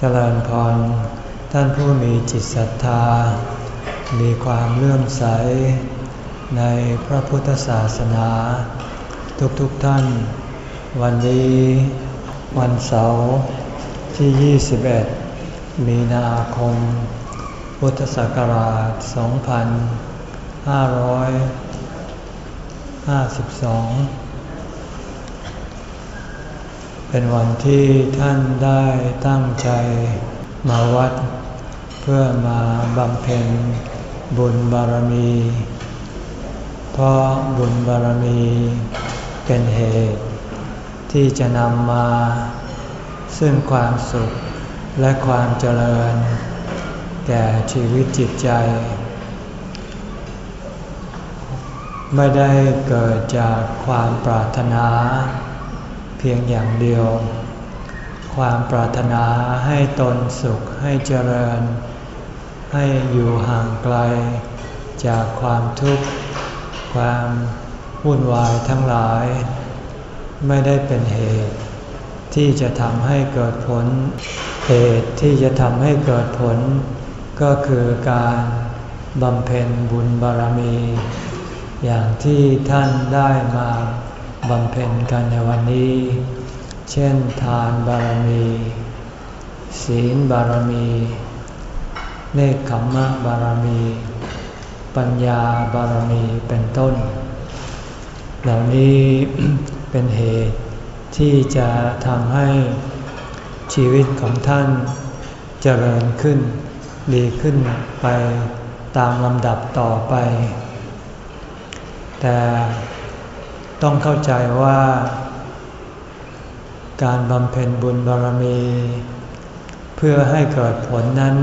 เจริญพร ท่านผู้มีจิตศรัทธา มีความเลื่อมใส ในพระพุทธศาสนา ทุกๆทท่าน วันนี้ วันเสาร์ที่ 21 มีนาคม พุทธศักราช 2552 เป็นวันที่ท่านได้ตั้งใจมาวัด เพื่อมาบำเพ็ญบุญบารมี เพราะบุญบารมีเป็นเหตุ ที่จะนำมา ซึ่งความสุขและความเจริญ แก่ชีวิตจิตใจ ไม่ได้เกิดจากความปรารถนา เพียงอย่างเดียว ความปรารถนาให้ตนสุขให้เจริญ ให้อยู่ห่างไกล จากความทุกข์ ความวุ่นวายทั้งหลาย ไม่ได้เป็นเหตุ ที่จะทำให้เกิดผล เหตุที่จะทำให้เกิดผล ก็คือการบำเพ็ญบุญบารมี อย่างที่ท่านได้มา บำเพ็ญกันในวันนี้ เช่นทานบารมี ศีลบารมี เนคขมมะบารมี ปัญญาบารมีเป็นต้น เหล่านี้เป็นเหตุที่จะทำให้ชีวิตของท่านเจริญขึ้น ดีขึ้นไปตามลำดับต่อไป แต่ ต้องเข้าใจว่า การบำเพ็ญบุญบารมี เพื่อให้เกิดผลนั้น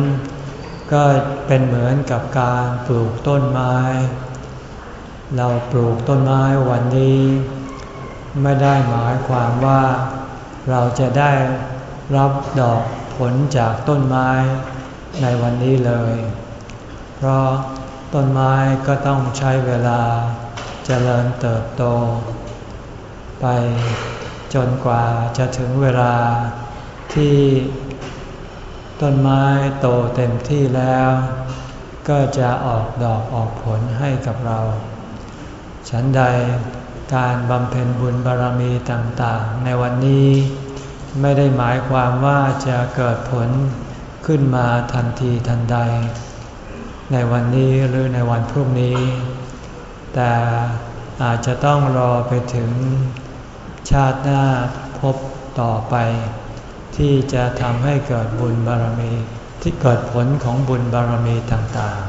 ก็เป็นเหมือนกับการปลูกต้นไม้ เราปลูกต้นไม้วันนี้ ไม่ได้หมายความว่า เราจะได้รับดอกผลจากต้นไม้ในวันนี้เลย เพราะต้นไม้ก็ต้องใช้เวลา เจริญเติบโต ไปจนกว่าจะถึงเวลาที่ต้นไม้โตเต็มที่แล้ว ก็จะออกดอกออกผลให้กับเรา ฉันใดการบำเพ็ญบุญบารมีต่างๆ ในวันนี้ไม่ได้หมายความว่าจะเกิดผลขึ้นมาทันทีทันใด ในวันนี้หรือในวันพรุ่งนี้ แต่อาจจะต้องรอไปถึงชาติหน้าพบต่อไป ที่จะทำให้เกิดบุญบารมี ที่เกิดผลของบุญบารมีต่าง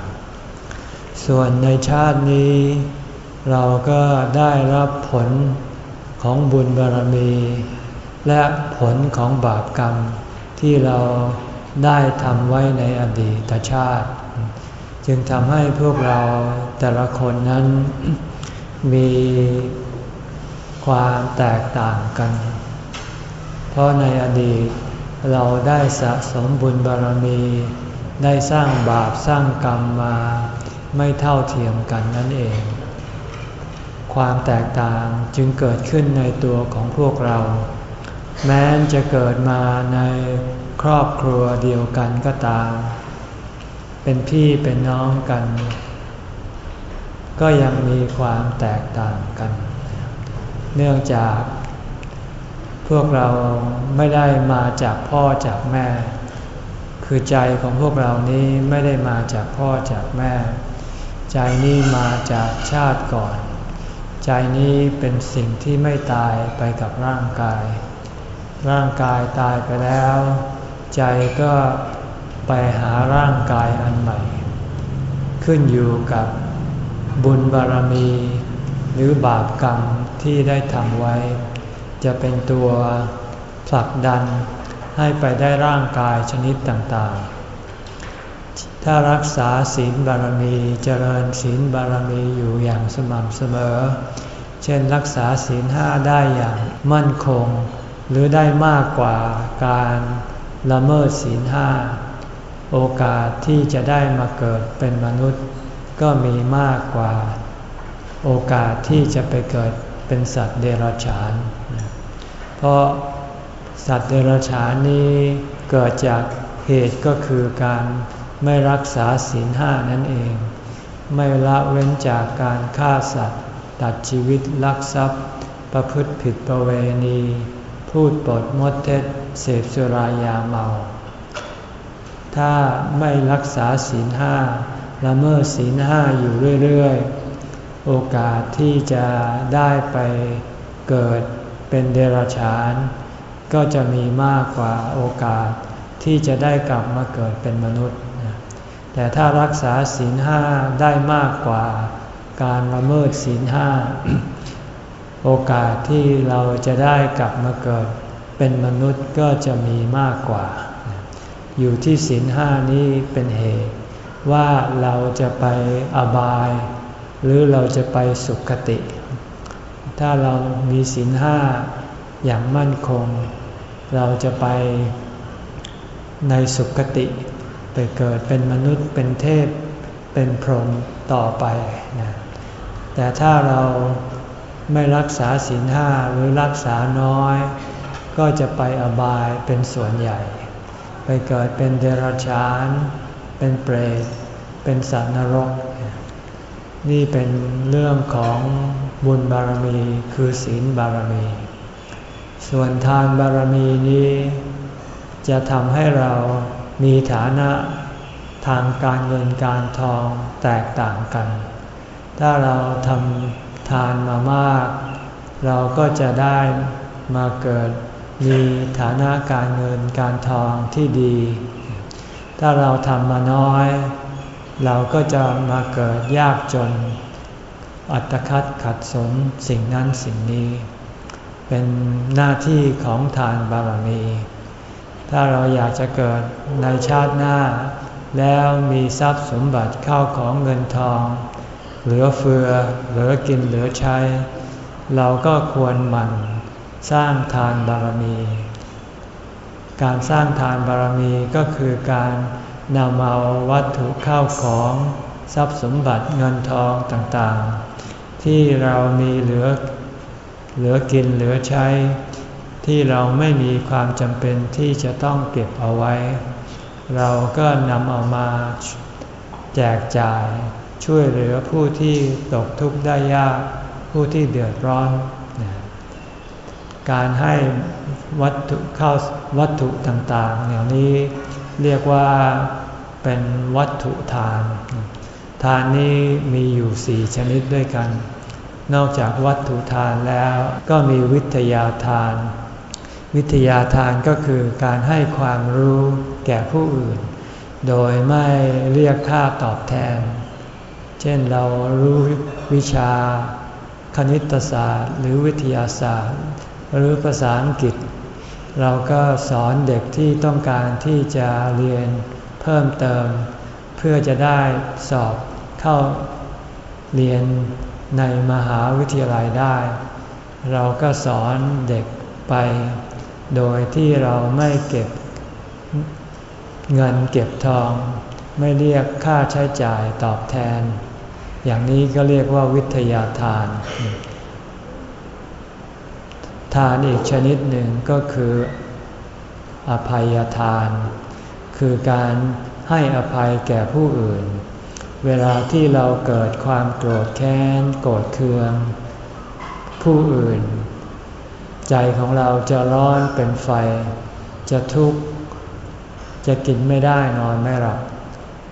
ๆ ส่วนในชาตินี้ เราก็ได้รับผลของบุญบารมี และผลของบาปกรรมที่เราได้ทำไว้ในอดีตชาติ จึงทำให้พวกเราแต่ละคนนั้นมีความแตกต่างกัน เพราะในอดีตเราได้สะสมบุญบารมี ได้สร้างบาปสร้างกรรมมาไม่เท่าเทียมกันนั่นเอง ความแตกต่างจึงเกิดขึ้นในตัวของพวกเรา แม้จะเกิดมาในครอบครัวเดียวกันก็ตาม เป็นพี่เป็นน้องกัน ก็ยังมีความแตกต่างกัน เนื่องจาก พวกเราไม่ได้มาจากพ่อจากแม่ คือใจของพวกเรานี้ไม่ได้มาจากพ่อจากแม่ ใจนี้มาจากชาติก่อน ใจนี้เป็นสิ่งที่ไม่ตายไปกับร่างกาย ร่างกายตายไปแล้ว ใจก็ ไปหาร่างกายอันใหม่ ขึ้นอยู่กับบุญบารมี หรือบาปกรรมที่ได้ทำไว้ จะเป็นตัวผลักดันให้ไปได้ร่างกายชนิดต่างๆ ถ้ารักษาศีลบารมีเจริญศีลบารมีอยู่อย่างสม่ำเสมอ เช่นรักษาศีลห้าได้อย่างมั่นคง หรือได้มากกว่าการละเมิดศีลห้า โอกาสที่จะได้มาเกิดเป็นมนุษย์ ก็มีมากกว่า โอกาสที่จะไปเกิดเป็นสัตว์เดรัจฉาน เพราะสัตว์เดรัจฉานนี้เกิดจากเหตุก็คือการไม่รักษาศีลห้านั่นเอง ไม่ละเว้นจากการฆ่าสัตว์ ตัดชีวิตลักทรัพย์ ประพฤติผิดประเวณี พูดปดมดเท็จเสพสุรายาเมา ถ้าไม่รักษาศีลห้าละเมิดศีลห้าอยู่เรื่อยๆ โอกาสที่จะได้ไปเกิดเป็นเดรัจฉาน ก็จะมีมากกว่าโอกาสที่จะได้กลับมาเกิดเป็นมนุษย์ แต่ถ้ารักษาศีลห้าได้มากกว่าการละเมิดศีลห้าโอกาสที่เราจะได้กลับมาเกิดเป็นมนุษย์ก็จะมีมากกว่า อยู่ที่ศีลห้านี้เป็นเหตุ ว่าเราจะไปอบาย หรือเราจะไปสุขติ ถ้าเรามีศีลห้าอย่างมั่นคง เราจะไปในสุคติ ไปเกิดเป็นมนุษย์เป็นเทพเป็นพรหมต่อไปนะแต่ถ้าเราไม่รักษาศีลห้าหรือรักษาน้อย ก็จะไปอบายเป็นส่วนใหญ่ ไปเกิดเป็นเดรัจฉาน เป็นเปรต เป็นสัตว์นรก นี่เป็นเรื่องของบุญบารมีคือศีลบารมี ส่วนทานบารมีนี้ จะทำให้เรามีฐานะทางการเงินการทองแตกต่างกัน ถ้าเราทำทานมามาก เราก็จะได้มาเกิด มีฐานะการเงินการทองที่ดี ถ้าเราทำมาน้อย เราก็จะมาเกิดยากจน อัตคัดขัดสนสิ่งนั้นสิ่งนี้ เป็นหน้าที่ของทานบารมี ถ้าเราอยากจะเกิดในชาติหน้า แล้วมีทรัพย์สมบัติเข้าของเงินทอง เหลือเฟือเหลือกินเหลือใช้ เราก็ควรหมั่น สร้างทานบารมี การสร้างทานบารมีก็คือการนำเอาวัตถุเข้าของทรัพย์สมบัติเงินทองต่างๆ ที่เรามีเหลือเหลือกินเหลือใช้ ที่เราไม่มีความจำเป็นที่จะต้องเก็บเอาไว้ เราก็นำเอามาแจกจ่ายช่วยเหลือผู้ที่ตกทุกข์ได้ยาก ผู้ที่เดือดร้อน การให้วัตถุเข้าวัตถุต่างๆ อย่างนี้เรียกว่าเป็นวัตถุทาน ทานนี้มีอยู่สี่ชนิดด้วยกัน นอกจากวัตถุทานแล้วก็มีวิทยาทาน วิทยาทานก็คือการให้ความรู้แก่ผู้อื่น โดยไม่เรียกค่าตอบแทน เช่นเรารู้วิชาคณิตศาสตร์ หรือวิทยาศาสตร์ หรือภาษาอังกฤษ เราก็สอนเด็กที่ต้องการที่จะเรียนเพิ่มเติม เพื่อจะได้สอบเข้าเรียนในมหาวิทยาลัยได้ เราก็สอนเด็กไป โดยที่เราไม่เก็บเงินเก็บทอง ไม่เรียกค่าใช้จ่ายตอบแทน อย่างนี้ก็เรียกว่าวิทยาทาน ทานอีกชนิดหนึ่งก็คืออภัยทาน คือการให้อภัยแก่ผู้อื่น เวลาที่เราเกิดความโกรธแค้น โกรธเคือง ผู้อื่น ใจของเราจะร้อนเป็นไฟ จะทุกข์ จะกินไม่ได้นอนไม่หลับ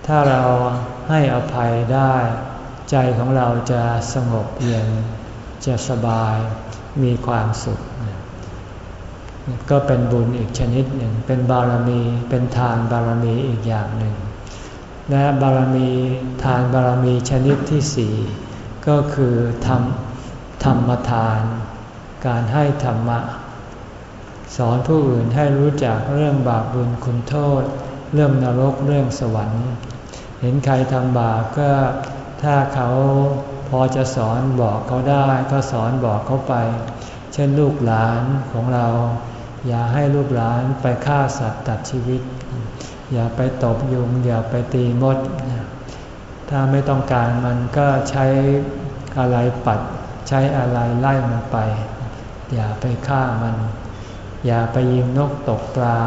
ถ้าเราให้อภัยได้ ใจของเราจะสงบเย็น จะสบาย มีความสุข ก็เป็นบุญอีกชนิดหนึ่ง เป็นบารมี เป็นทานบารมีอีกอย่างหนึ่ง และบารมีทานบารมีชนิดที่สี่ก็คือธรรมธรรมทาน การให้ธรรมะ สอนผู้อื่นให้รู้จักเรื่องบาปบุญคุณโทษ เรื่องนรกเรื่องสวรรค์ เห็นใครทำบาปก็ถ้าเขา อจะสอนบอกเขาได้ก็สอนบอกเขาไป เช่นลูกหลานของเรา อย่าให้ลูกหลานไปฆ่าสัตว์ตัดชีวิต อย่าไปตบยุง อย่าไปตีมด ถ้าไม่ต้องการมันก็ใช้อะไรปัด ใช้อะไรไล่มันไป อย่าไปฆ่ามัน อย่าไปยิงนกตกปลา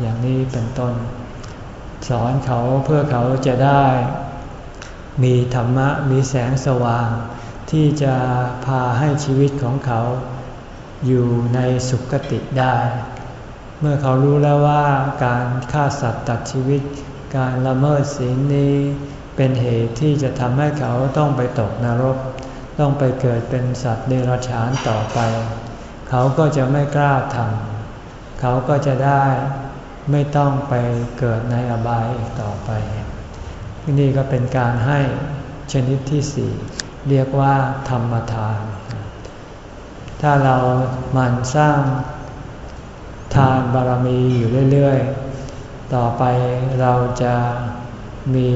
อย่างนี้เป็นต้น สอนเขาเพื่อเขาจะได้ มีธรรมะมีแสงสว่าง ที่จะพาให้ชีวิตของเขา อยู่ในสุคติได้ เมื่อเขารู้แล้วว่าการฆ่าสัตว์ตัดชีวิต การละเมิดศีลนี้เป็นเหตุที่จะทำให้เขาต้องไปตกนรก ต้องไปเกิดเป็นสัตว์เดรัจฉานต่อไป เขาก็จะไม่กล้าทำเขาก็จะได้ไม่ต้องไปเกิดในอบายอีกต่อไป นี่ก็เป็นการให้ชนิดที่สี่เรียกว่าธรรมทาน ถ้าเราหมั่นสร้างทานบารมีอยู่เรื่อยๆ ต่อไปเราจะมี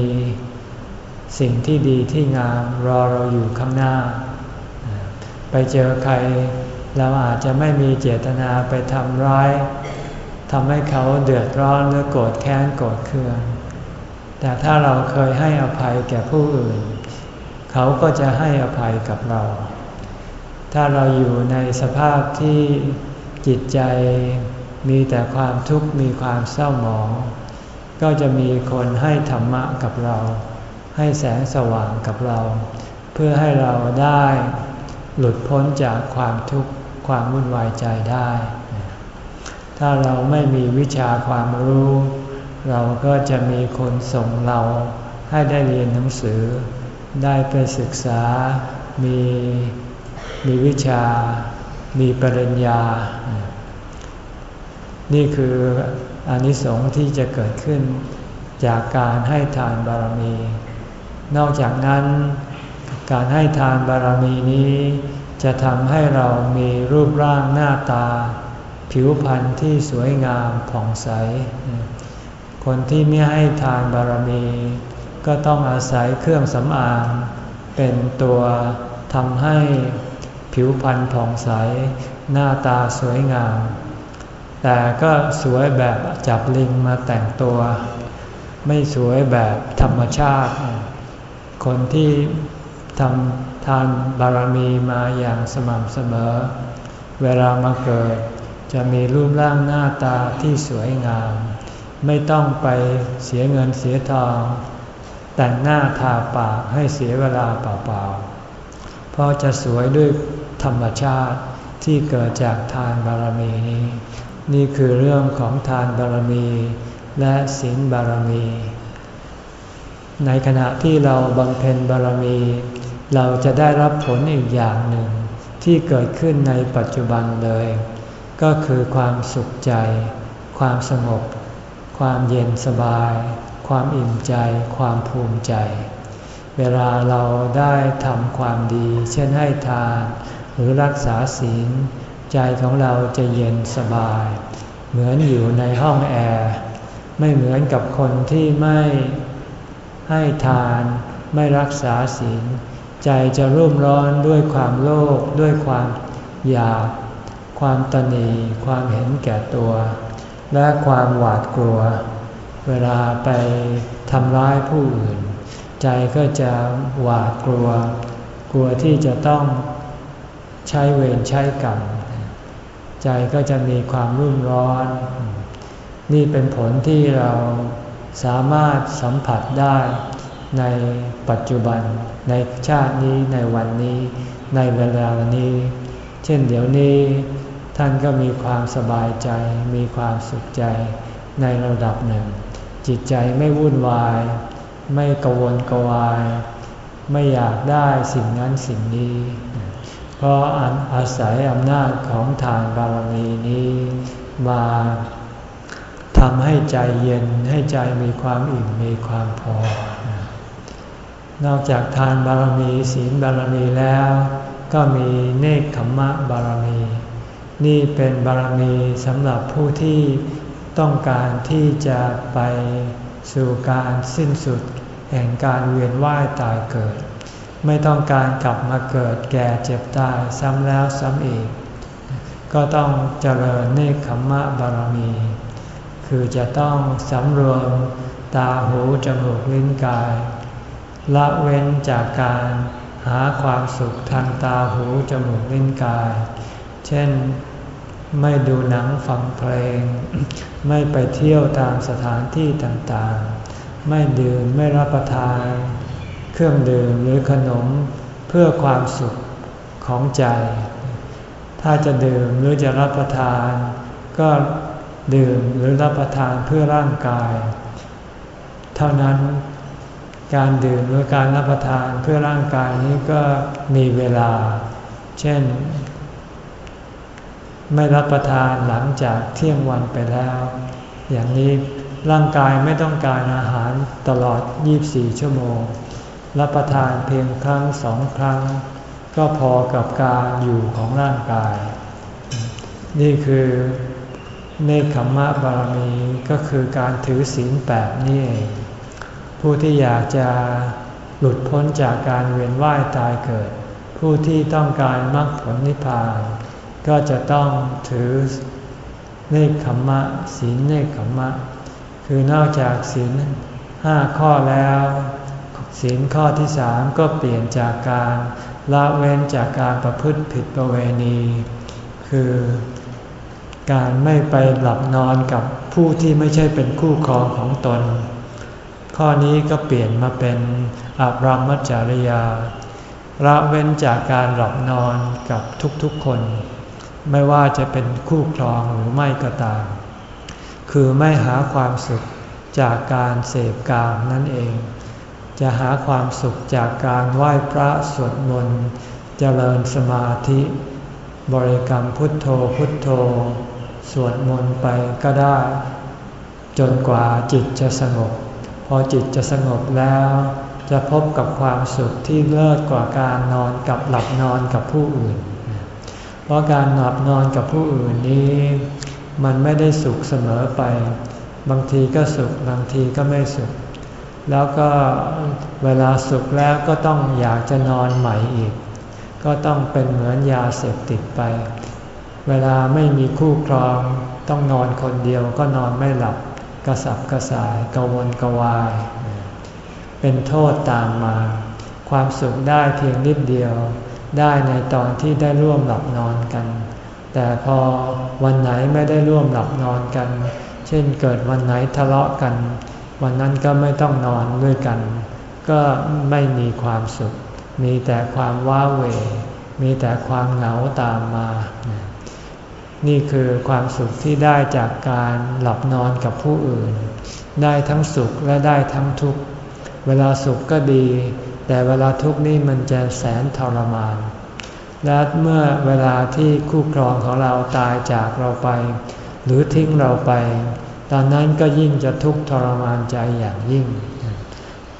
สิ่งที่ดีที่งามรอเราอยู่ข้างหน้า ไปเจอใครเราอาจจะไม่มีเจตนาไปทำร้ายทำให้เขาเดือดร้อนหรือโกรธแค้นโกรธเคือง แต่ถ้าเราเคยให้อภัยแก่ผู้อื่น เขาก็จะให้อภัยกับเรา ถ้าเราอยู่ในสภาพที่จิตใจมีแต่ความทุกข์มีความเศร้าหมอง ก็จะมีคนให้ธรรมะกับเรา ให้แสงสว่างกับเรา เพื่อให้เราได้หลุดพ้นจากความทุกข์ความวุ่นวายใจได้ ถ้าเราไม่มีวิชาความรู้ เราก็จะมีคนส่งเราให้ได้เรียนหนังสือ ได้ไปศึกษา มีมีวิชา มีปริญญา นี่คืออนิสงส์ที่จะเกิดขึ้นจากการให้ทานบารมี นอกจากนั้น การให้ทานบารมีนี้ จะทำให้เรามีรูปร่างหน้าตา ผิวพรรณที่สวยงามผ่องใส คนที่ไม่ให้ทานบารมี ก็ต้องอาศัยเครื่องสำอาง เป็นตัวทำให้ผิวพรรณผ่องใส หน้าตาสวยงาม แต่ก็สวยแบบจับลิงมาแต่งตัว ไม่สวยแบบธรรมชาติ คนที่ทำทานบารมีมาอย่างสม่ำเสมอ เวลามาเกิด จะมีรูปร่างหน้าตาที่สวยงาม ไม่ต้องไปเสียเงินเสียทอง แต่งหน้าทาปากให้เสียเวลาเปล่าๆ เพราะจะสวยด้วยธรรมชาติที่เกิดจากทานบารมีนี้ นี่คือเรื่องของทานบารมีและศีลบารมี ในขณะที่เราบำเพ็ญบารมี เราจะได้รับผลอีกอย่างหนึ่ง ที่เกิดขึ้นในปัจจุบันเลย ก็คือความสุขใจ ความสงบ ความเย็นสบาย ความอิ่มใจ ความภูมิใจ เวลาเราได้ทำความดี เช่นให้ทาน หรือรักษาศีล ใจของเราจะเย็นสบาย เหมือนอยู่ในห้องแอร์ ไม่เหมือนกับคนที่ไม่ให้ทาน ไม่รักษาศีล ใจจะรุ่มร้อนด้วยความโลภด้วยความอยาก ความตนีความเห็นแก่ตัว และความหวาดกลัว เวลาไปทำร้ายผู้อื่น ใจก็จะหวาดกลัว กลัวที่จะต้องใช้เวรใช้กรรมใจก็จะมีความรุ่มร้อน นี่เป็นผลที่เราสามารถสัมผัสได้ในปัจจุบันในชาตินี้ในวันนี้ ในเวลานี้ เช่นเดี๋ยวนี้ ท่านก็มีความสบายใจ มีความสุขใจในระดับหนึ่ง จิตใจไม่วุ่นวาย ไม่กวนกวาย ไม่อยากได้สิ่งนั้นสิ่งนี้ เพราะอาศัยอำนาจของทานบารมีนี้มาทำให้ใจเย็นให้ใจมีความอิ่มมีความพอ นอกจากทานบารมีศีลบารมีแล้ว ก็มีเนคขมมะบารมี นี่เป็นบารมีสำหรับผู้ที่ต้องการที่จะไปสู่การสิ้นสุด แห่งการเวียนว่ายตายเกิด ไม่ต้องการกลับมาเกิดแก่เจ็บตายซ้ำแล้วซ้ำอีก ก็ต้องเจริญเนคขมมะบารมี คือจะต้องสำรวมตาหูจมูกลิ้นกาย ละเว้นจากการหาความสุขทางตาหูจมูกลิ้นกาย เช่น ไม่ดูหนังฟังเพลง ไม่ไปเที่ยวตามสถานที่ต่างๆ ไม่ดื่มไม่รับประทาน เครื่องดื่มหรือขนมเพื่อความสุขของใจ ถ้าจะดื่มหรือจะรับประทาน ก็ดื่มหรือรับประทานเพื่อร่างกาย เท่านั้นการดื่มหรือการรับประทานเพื่อร่างกายนี้ก็มีเวลา เช่น ไม่รับประทานหลังจากเที่ยงวันไปแล้ว อย่างนี้ร่างกายไม่ต้องการอาหารตลอด 24 ชั่วโมง รับประทานเพียงครั้งสองครั้ง ก็พอกับการอยู่ของร่างกาย นี่คือเนคขมมะบารมีก็คือการถือศีลแปดนี่เอง ผู้ที่อยากจะหลุดพ้นจากการเวียนว่ายตายเกิด ผู้ที่ต้องการมรรคผลนิพพาน ก็จะต้องถือเนคขมมะศีลเนคขมมะ คือนอกจากศีลห้าข้อแล้วศีลข้อที่สามก็เปลี่ยนจากการละเว้นจากการประพฤติผิดประเวณี คือการไม่ไปหลับนอนกับผู้ที่ไม่ใช่เป็นคู่ครองของตน ข้อนี้ก็เปลี่ยนมาเป็นอาบรามจริยาละเว้นจากการหลับนอนกับทุกๆคน ไม่ว่าจะเป็นคู่ครองหรือไม่ก็ตาม คือไม่หาความสุขจากการเสพกามนั่นเอง จะหาความสุขจากการไหว้พระสวดมนต์เจริญสมาธิ บริกรรมพุทโธพุทโธ สวดมนต์ไปก็ได้ จนกว่าจิตจะสงบ พอจิตจะสงบแล้ว จะพบกับความสุขที่เลิศกว่าการนอนกับหลับนอนกับผู้อื่น ราะการหลับนอนกับผู้อื่นนี้ มันไม่ได้สุขเสมอไป บางทีก็สุขบางทีก็ไม่สุข แล้วก็เวลาสุขแล้วก็ต้องอยากจะนอนใหม่อีก ก็ต้องเป็นเหมือนยาเสพติดไป เวลาไม่มีคู่ครอง ต้องนอนคนเดียวก็นอนไม่หลับกระสับกระส่ายกวนกวาย เป็นโทษตามมา ความสุขได้เพียงนิดเดียว ได้ในตอนที่ได้ร่วมหลับนอนกัน แต่พอวันไหนไม่ได้ร่วมหลับนอนกัน เช่นเกิดวันไหนทะเลาะกัน วันนั้นก็ไม่ต้องนอนด้วยกัน ก็ไม่มีความสุข มีแต่ความว้าเหวมีแต่ความเหงาตามมา นี่คือความสุขที่ได้จากการหลับนอนกับผู้อื่น ได้ทั้งสุขและได้ทั้งทุกข์ เวลาสุขก็ดี แต่เวลาทุกข์นี่มันจะแสนทรมาน และเมื่อเวลาที่คู่ครองของเราตายจากเราไป หรือทิ้งเราไป ตอนนั้นก็ยิ่งจะทุกข์ทรมานใจอย่างยิ่ง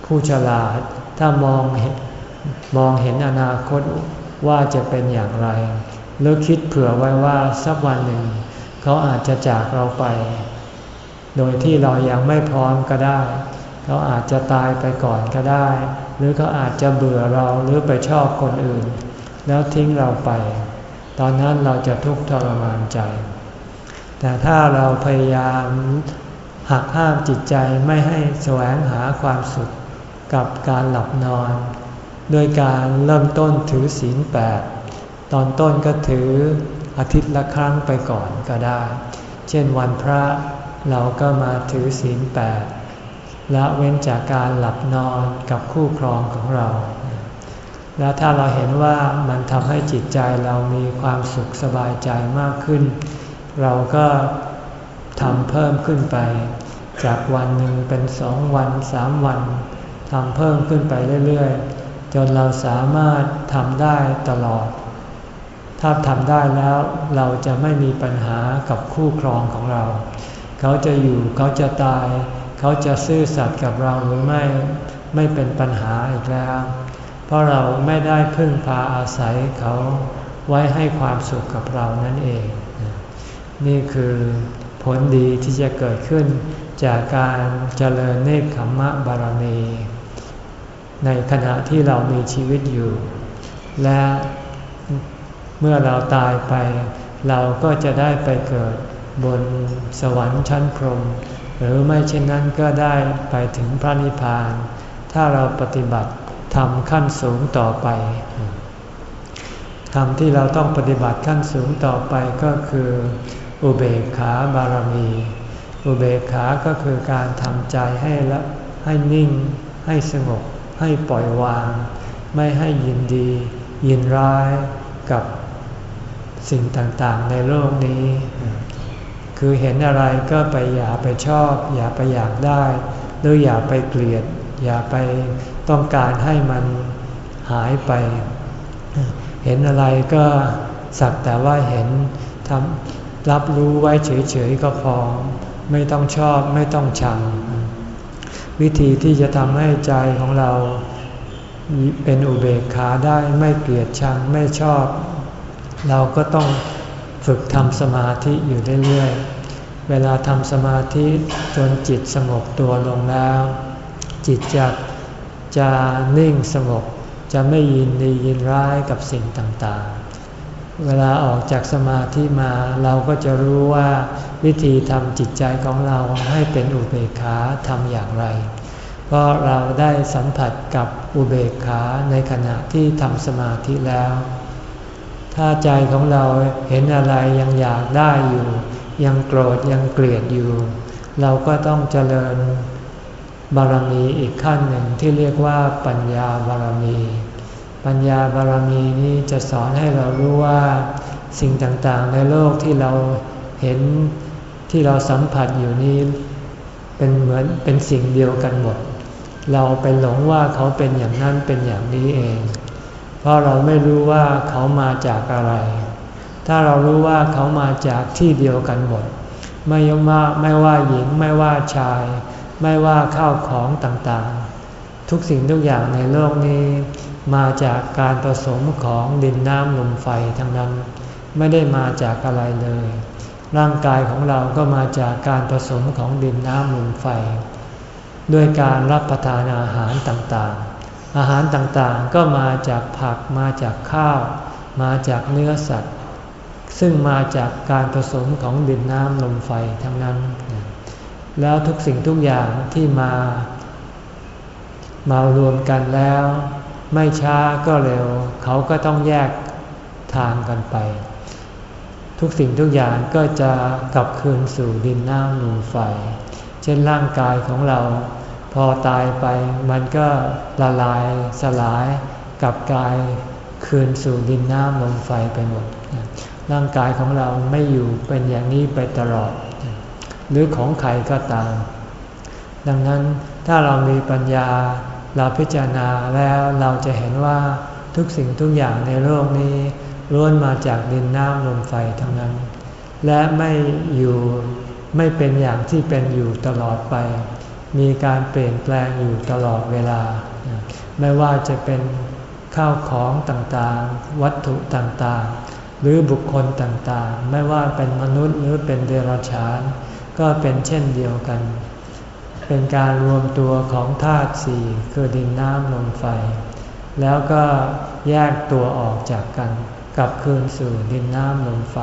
ผู้ฉลาดถ้ามองเห็นมองเห็นอนาคตว่าจะเป็นอย่างไรหรือคิดเผื่อไว้ว่าสักวันหนึ่ง เขาอาจจะจากเราไป โดยที่เรายังไม่พร้อมก็ได้ เขาอาจจะตายไปก่อนก็ได้ หรือเขาอาจจะเบื่อเราหรือไปชอบคนอื่น แล้วทิ้งเราไป ตอนนั้นเราจะทุกข์ทรมานใจ แต่ถ้าเราพยายามหักห้ามจิตใจไม่ให้แสวงหาความสุขกับการหลับนอน โดยการเริ่มต้นถือศีลแปดตอนต้นก็ถืออาทิตย์ละครั้งไปก่อนก็ได้ เช่นวันพระเราก็มาถือศีลแปด ละเว้นจากการหลับนอนกับคู่ครองของเรา แล้วถ้าเราเห็นว่ามันทำให้จิตใจเรามีความสุขสบายใจมากขึ้น เราก็ทำเพิ่มขึ้นไป จากวันหนึ่งเป็นสองวันสามวันทำเพิ่มขึ้นไปเรื่อยๆ จนเราสามารถทำได้ตลอด ถ้าทำได้แล้วเราจะไม่มีปัญหากับคู่ครองของเรา เขาจะอยู่เขาจะตาย เขาจะซื่อสัตย์กับเราหรือไม่ไม่เป็นปัญหาอีกแล้ว เพราะเราไม่ได้พึ่งพาอาศัยเขาไว้ให้ความสุขกับเรานั่นเอง นี่คือผลดีที่จะเกิดขึ้นจากการเจริญเนคขมมะบารมี ในขณะที่เรามีชีวิตอยู่ และเมื่อเราตายไป เราก็จะได้ไปเกิดบนสวรรค์ชั้นพรหม หรือไม่เช่นนั้นก็ได้ไปถึงพระนิพพาน ถ้าเราปฏิบัติทำขั้นสูงต่อไปธรรมที่เราต้องปฏิบัติขั้นสูงต่อไปก็คือ อุเบกขาบารมี อุเบกขาก็คือการทำใจให้ละให้นิ่ง ให้สงบ ให้ปล่อยวาง ไม่ให้ยินดี ยินร้ายกับสิ่งต่างๆในโลกนี้ คือเห็นอะไรก็ไปอย่าไปชอบ อย่าไปอยากได้ หรืออย่าไปเกลียด อย่าไปต้องการให้มันหายไป เห็นอะไรก็สักแต่ว่าเห็นทำรับรู้ไว้เฉยๆก็พอ ไม่ต้องชอบไม่ต้องชัง วิธีที่จะทำให้ใจของเราเป็นอุเบกขาได้ไม่เกลียดชังไม่ชอบ เราก็ต้อง ฝึกทำสมาธิอยู่เรื่อยๆ เวลาทำสมาธิจนจิตสงบตัวลงแล้ว จิตจะจะนิ่งสงบ จะไม่ยินดียินร้ายกับสิ่งต่างๆ เวลาออกจากสมาธิมาเราก็จะรู้ว่าวิธีทำจิตใจของเราให้เป็นอุเบกขาทำอย่างไร เพราะเราได้สัมผัสกับอุเบกขาในขณะที่ทำสมาธิแล้ว ถ้าใจของเราเห็นอะไรยังอยากได้อยู่ ยังโกรธยังเกลียดอยู่ เราก็ต้องเจริญบารมีอีกขั้นหนึ่งที่เรียกว่าปัญญาบารมี ปัญญาบารมีนี้จะสอนให้เรารู้ว่าสิ่งต่างๆในโลกที่เราเห็นที่เราสัมผัสอยู่นี้เป็นเหมือนเป็นสิ่งเดียวกันหมด เราไปหลงว่าเขาเป็นอย่างนั้นเป็นอย่างนี้เอง เพราะเราไม่รู้ว่าเขามาจากอะไร ถ้าเรารู้ว่าเขามาจากที่เดียวกันหมด ไม่ยมว่าไม่ว่าหญิงไม่ว่าชาย ไม่ว่าข้าวของต่างๆ ทุกสิ่งทุกอย่างในโลกนี้ มาจากการผสมของดินน้ำลมไฟทั้งนั้น ไม่ได้มาจากอะไรเลย ร่างกายของเราก็มาจากการผสมของดินน้ำลมไฟ ด้วยการรับประทานอาหารต่างๆ อาหารต่างๆ ก็มาจากผักมาจากข้าว มาจากเนื้อสัตว์ ซึ่งมาจากการผสมของดินน้ำลมไฟทั้งนั้น แล้วทุกสิ่งทุกอย่างที่มามารวมกันแล้ว ไม่ช้าก็เร็ว เขาก็ต้องแยกทางกันไป ทุกสิ่งทุกอย่างก็จะกลับคืนสู่ดินน้ำลมไฟ เช่นร่างกายของเรา พอตายไปมันก็ละลายสลายกลับกายคืนสู่ดินน้ำลมไฟไปหมด ร่างกายของเราไม่อยู่เป็นอย่างนี้ไปตลอด หรือของใครก็ตาม ดังนั้นถ้าเรามีปัญญาเราพิจารณาแล้วเราจะเห็นว่าทุกสิ่งทุกอย่างในโลกนี้ล้วนมาจากดินน้ำลมไฟทั้งนั้น และไม่อยู่ไม่เป็นอย่างที่เป็นอยู่ตลอดไป มีการเปลี่ยนแปลงอยู่ตลอดเวลา ไม่ว่าจะเป็นข้าวของต่างๆ วัตถุต่างๆ หรือบุคคลต่างๆ ไม่ว่าเป็นมนุษย์หรือเป็นเดรัจฉาน ก็เป็นเช่นเดียวกัน เป็นการรวมตัวของธาตุสี่คือดินน้ำลมไฟ แล้วก็แยกตัวออกจากกันกลับคืนสู่ดินน้ำลมไฟ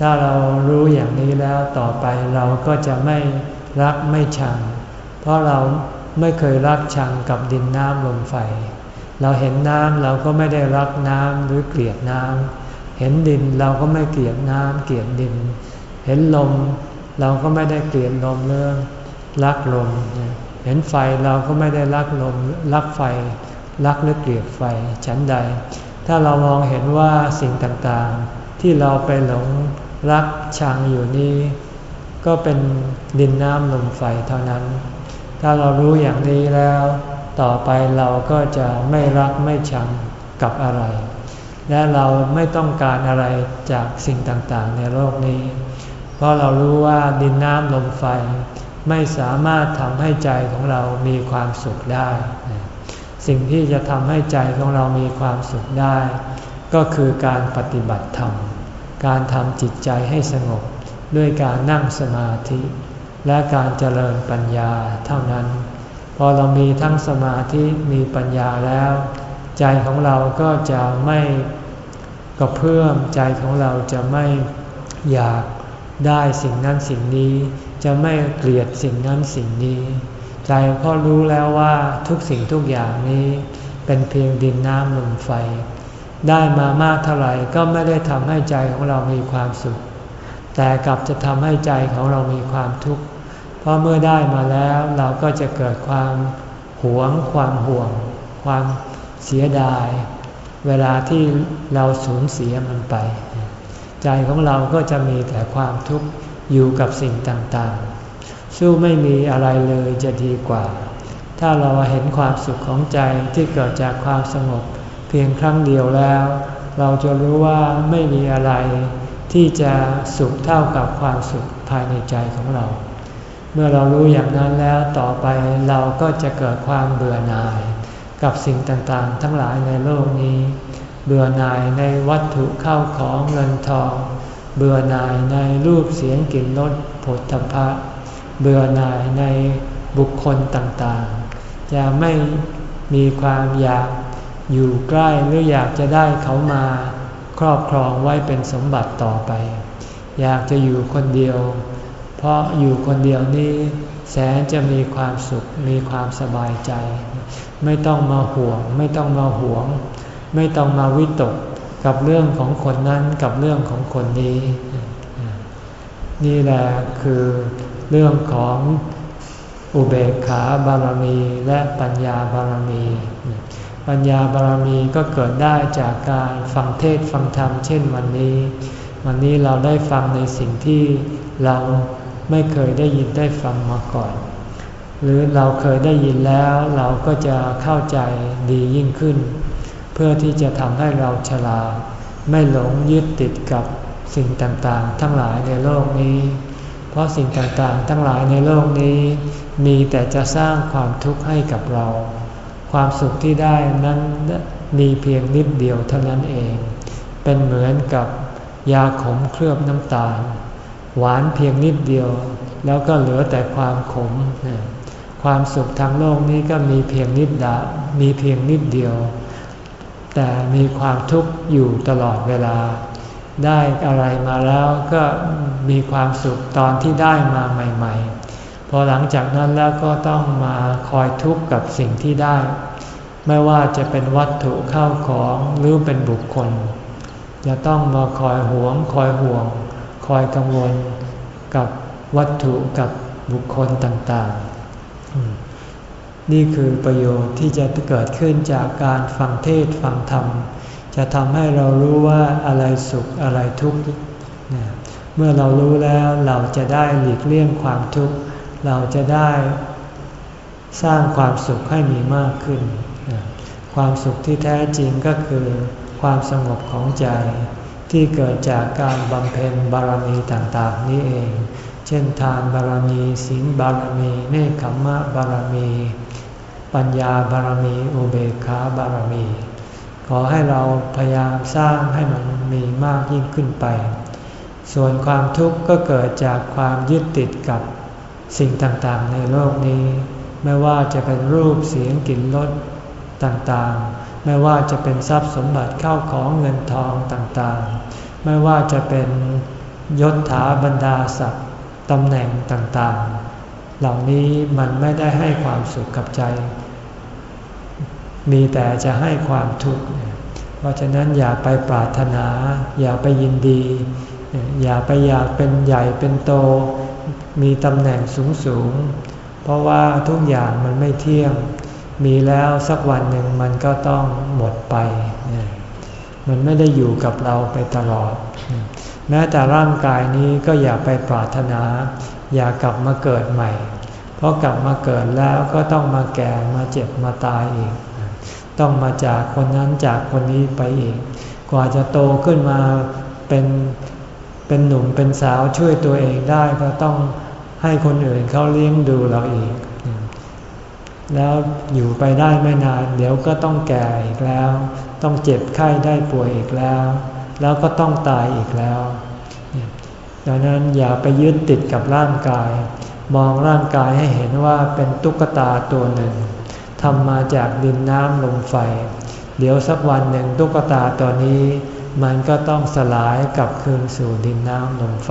ถ้าเรารู้อย่างนี้แล้วต่อไปเราก็จะไม่ รักไม่ชัง เพราะเราไม่เคยรักชังกับดินน้ำลมไฟ เราเห็นน้ำเราก็ไม่ได้รักน้ำหรือเกลียดน้ำ เห็นดินเราก็ไม่เกลียดน้ำเกลียดดิน เห็นลมเราก็ไม่ได้เกลียดลมเรื่องรักลม เห็นไฟเราก็ไม่ได้รักลมรักไฟ รักหรือเกลียดไฟฉันใด ถ้าเรามองเห็นว่าสิ่งต่างๆ ที่เราไปหลงรักชังอยู่นี้ ก็เป็นดินน้ำลมไฟเท่านั้น ถ้าเรารู้อย่างนี้แล้ว ต่อไปเราก็จะไม่รักไม่ชังกับอะไร และเราไม่ต้องการอะไรจากสิ่งต่างๆ ในโลกนี้ เพราะเรารู้ว่าดินน้ำลมไฟไม่สามารถทำให้ใจของเรามีความสุขได้ สิ่งที่จะทำให้ใจของเรามีความสุขได้ ก็คือการปฏิบัติธรรม การทำจิตใจให้สงบ ด้วยการนั่งสมาธิ และการเจริญปัญญาเท่านั้น พอเรามีทั้งสมาธิมีปัญญาแล้ว ใจของเราก็จะไม่กระเพื่อมใจของเราจะไม่อยากได้สิ่งนั้นสิ่งนี้ จะไม่เกลียดสิ่งนั้นสิ่งนี้ ใจก็รู้แล้วว่าทุกสิ่งทุกอย่างนี้ เป็นเพียงดินน้ำลมไฟ ได้มามากเท่าไหร่ก็ไม่ได้ทำให้ใจของเรามีความสุข แต่กลับจะทำให้ใจของเรามีความทุกข์ เพราะเมื่อได้มาแล้วเราก็จะเกิดความหวง ความห่วง ความเสียดาย เวลาที่เราสูญเสียมันไป ใจของเราก็จะมีแต่ความทุกข์อยู่กับสิ่งต่างๆ สู้ไม่มีอะไรเลยจะดีกว่า ถ้าเราเห็นความสุขของใจที่เกิดจากความสงบ เพียงครั้งเดียวแล้ว เราจะรู้ว่าไม่มีอะไร ที่จะสุขเท่ากับความสุขภายในใจของเรา เมื่อเรารู้อย่างนั้นแล้วต่อไปเราก็จะเกิดความเบื่อหน่าย กับสิ่งต่างๆ ทั้งหลายในโลกนี้ เบื่อหน่ายในวัตถุเข้าของเงินทอง เบื่อหน่ายในรูปเสียงกลิ่นรสผลทพะเบื่อหน่ายในบุคคลต่างๆ จะไม่มีความอยากอยู่ใกล้หรืออยากจะได้เขามา ครอบครองไว้เป็นสมบัติต่อไป อยากจะอยู่คนเดียว เพราะอยู่คนเดียวนี้แสนจะมีความสุขมีความสบายใจ ไม่ต้องมาห่วง ไม่ต้องมาหวง ไม่ต้องมาวิตกกับเรื่องของคนนั้นกับเรื่องของคนนี้ นี่แหละคือเรื่องของอุเบกขาบารมีและปัญญาบารมี ปัญญาบารมีก็เกิดได้จากการฟังเทศฟังธรรมเช่นวันนี้ วันนี้เราได้ฟังในสิ่งที่เราไม่เคยได้ยินได้ฟังมาก่อน หรือเราเคยได้ยินแล้วเราก็จะเข้าใจดียิ่งขึ้น เพื่อที่จะทำให้เราฉลาดไม่หลงยึดติดกับสิ่งต่างๆ ทั้งหลายในโลกนี้ เพราะสิ่งต่างๆ ทั้งหลายในโลกนี้ มีแต่จะสร้างความทุกข์ให้กับเรา ความสุขที่ได้นั้นมีเพียงนิดเดียวเท่านั้นเอง เป็นเหมือนกับยาขมเคลือบน้ำตาล หวานเพียงนิดเดียว แล้วก็เหลือแต่ความขม ความสุขทางโลกนี้ก็มีเพียงนิดดามีเพียงนิดเดียว แต่มีความทุกข์อยู่ตลอดเวลา ได้อะไรมาแล้วก็มีความสุขตอนที่ได้มาใหม่ ๆ พอหลังจากนั้นแล้วก็ต้องมาคอยทุกข์กับสิ่งที่ได้ ไม่ว่าจะเป็นวัตถุเข้าของหรือเป็นบุคคล จะต้องมาคอยหวง คอยห่วง คอยกังวลกับวัตถุกับบุคคลต่างๆ นี่คือประโยชน์ที่จะเกิดขึ้นจากการฟังเทศฟังธรรม จะทำให้เรารู้ว่าอะไรสุขอะไรทุกข์ เมื่อเรารู้แล้วเราจะได้หลีกเลี่ยงความทุกข์ เราจะได้สร้างความสุขให้มีมากขึ้น ความสุขที่แท้จริงก็คือ ความสงบของใจที่เกิดจากการบำเพ็ญบารมีต่างๆ นี้เอง เช่นทานบารมีศีลบารมี เนคขมมะบารมี ปัญญาบารมีอุเบกขาบารมี ขอให้เราพยายามสร้างให้มันมีมากยิ่งขึ้นไป ส่วนความทุกข์ก็เกิดจากความยึดติดกับ สิ่งต่างๆ ในโลกนี้ ไม่ว่าจะเป็นรูปเสียงกลิ่นรสต่างๆ ไม่ว่าจะเป็นทรัพย์สมบัติเข้าของเงินทองต่างๆ ไม่ว่าจะเป็นยศถาบรรดาศักดิ์ตำแหน่งต่างๆ เหล่านี้มันไม่ได้ให้ความสุขกับใจ มีแต่จะให้ความทุกข์เพราะฉะนั้นอย่าไปปรารถนา อย่าไปยินดี อย่าไปอยากเป็นใหญ่เป็นโต มีตำแหน่งสูงสูง เพราะว่าทุกอย่างมันไม่เที่ยง มีแล้วสักวันหนึ่งมันก็ต้องหมดไป มันไม่ได้อยู่กับเราไปตลอด แม้แต่ร่างกายนี้ก็อย่าไปปรารถนา อย่ากลับมาเกิดใหม่ เพราะกลับมาเกิดแล้วก็ต้องมาแก่มาเจ็บมาตายอีก ต้องมาจากคนนั้นจากคนนี้ไปอีก กว่าจะโตขึ้นมาเป็น เป็นหนุ่มเป็นสาวช่วยตัวเองได้ก็ต้องให้คนอื่นเขาเลี้ยงดูเราอีก แล้วอยู่ไปได้ไม่นาน เดี๋ยวก็ต้องแก่อีกแล้ว ต้องเจ็บไข้ได้ป่วยอีกแล้ว แล้วก็ต้องตายอีกแล้วดังนั้นอย่าไปยึดติดกับร่างกาย มองร่างกายให้เห็นว่าเป็นตุ๊กตาตัวหนึ่งทำมาจากดินน้ำลมไฟ เดี๋ยวสักวันหนึ่งตุ๊กตาตัวนี้ มันก็ต้องสลายกลับคืนสู่ดินน้ำลมไฟ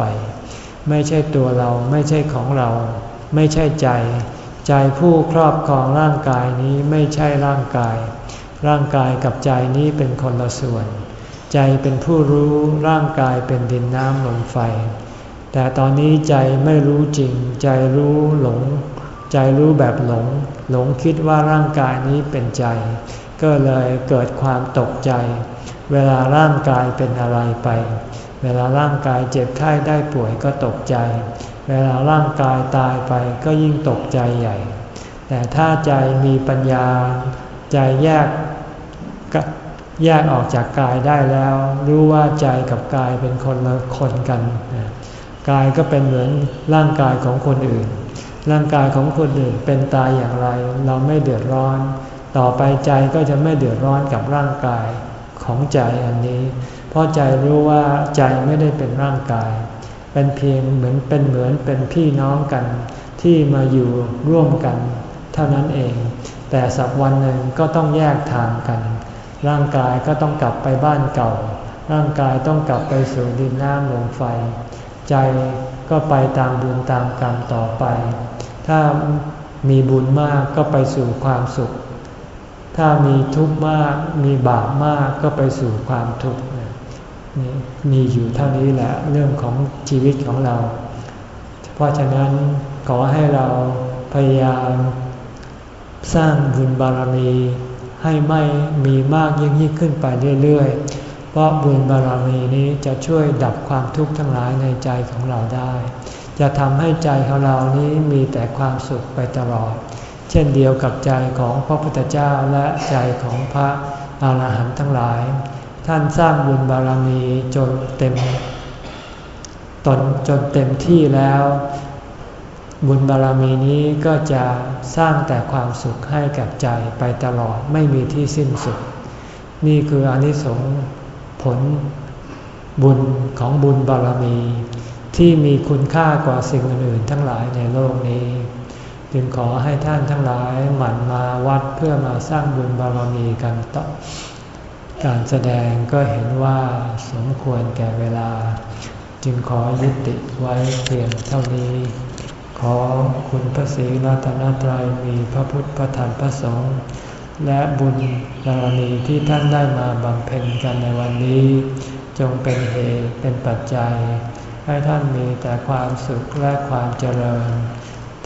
ไม่ใช่ตัวเราไม่ใช่ของเรา ไม่ใช่ใจ ใจผู้ครอบครองร่างกายนี้ไม่ใช่ร่างกาย ร่างกายกับใจนี้เป็นคนละส่วน ใจเป็นผู้รู้ร่างกายเป็นดินน้ำลมไฟ แต่ตอนนี้ใจไม่รู้จริง ใจรู้หลง ใจรู้แบบหลง หลงคิดว่าร่างกายนี้เป็นใจ ก็เลยเกิดความตกใจ เวลาร่างกายเป็นอะไรไป เวลาร่างกายเจ็บไข้ได้ป่วยก็ตกใจ เวลาร่างกายตายไปก็ยิ่งตกใจใหญ่ แต่ถ้าใจมีปัญญา ใจแยกแยกออกจากกายได้แล้ว รู้ว่าใจกับกายเป็นคนละคนกันกายก็เป็นเหมือนร่างกายของคนอื่น ร่างกายของคนอื่นเป็นตายอย่างไร เราไม่เดือดร้อน ต่อไปใจก็จะไม่เดือดร้อนกับร่างกาย ของใจอันนี้ เพราะใจรู้ว่าใจไม่ได้เป็นร่างกาย เป็นเพียงเหมือนเป็นเหมือนเป็นพี่น้องกัน ที่มาอยู่ร่วมกัน เท่านั้นเอง แต่สักวันหนึ่งก็ต้องแยกทางกัน ร่างกายก็ต้องกลับไปบ้านเก่า ร่างกายต้องกลับไปสู่ดินน้ำลมไฟ ใจก็ไปตามบุญตามกรรมต่อไป ถ้ามีบุญมากก็ไปสู่ความสุข ถ้ามีทุกข์มากมีบาปมากก็ไปสู่ความทุกข์มีอยู่เท่านี้แหละเรื่องของชีวิตของเรา เพราะฉะนั้นขอให้เราพยายามสร้างบุญบารมีให้ไม่มีมากยิ่งยิ่งขึ้นไปเรื่อยๆ เพราะบุญบารมีนี้จะช่วยดับความทุกข์ทั้งหลายในใจของเราได้ จะทำให้ใจของเรานี้มีแต่ความสุขไปตลอด เช่นเดียวกับใจของพระพุทธเจ้าและใจของพระอาหารหันต์ทั้งหลาย ท่านสร้างบุญบารมีจนเต็มตนจนเต็มที่แล้ว บุญบารมีนี้ก็จะสร้างแต่ความสุขให้กับใจไปตลอดไม่มีที่สิ้นสุด นี่คืออนิสงส์ผลบุญของบุญบารมี ที่มีคุณค่ากว่าสิ่งอื่นทั้งหลายในโลกนี้ จึงขอให้ท่านทั้งหลายหมั่นมาวัดเพื่อมาสร้างบุญบารมีกันต่อการแสดงก็เห็นว่าสมควรแก่เวลา จึงขอยุติไว้เพียงเท่านี้ ขอคุณพระศรีรัตนตรัยมีพระพุทธพระธรรมพระสงฆ์และบุญบารมีที่ท่านได้มาบำเพ็ญกันในวันนี้ จงเป็นเหตุเป็นปัจจัย ให้ท่านมีแต่ความสุขและความเจริญ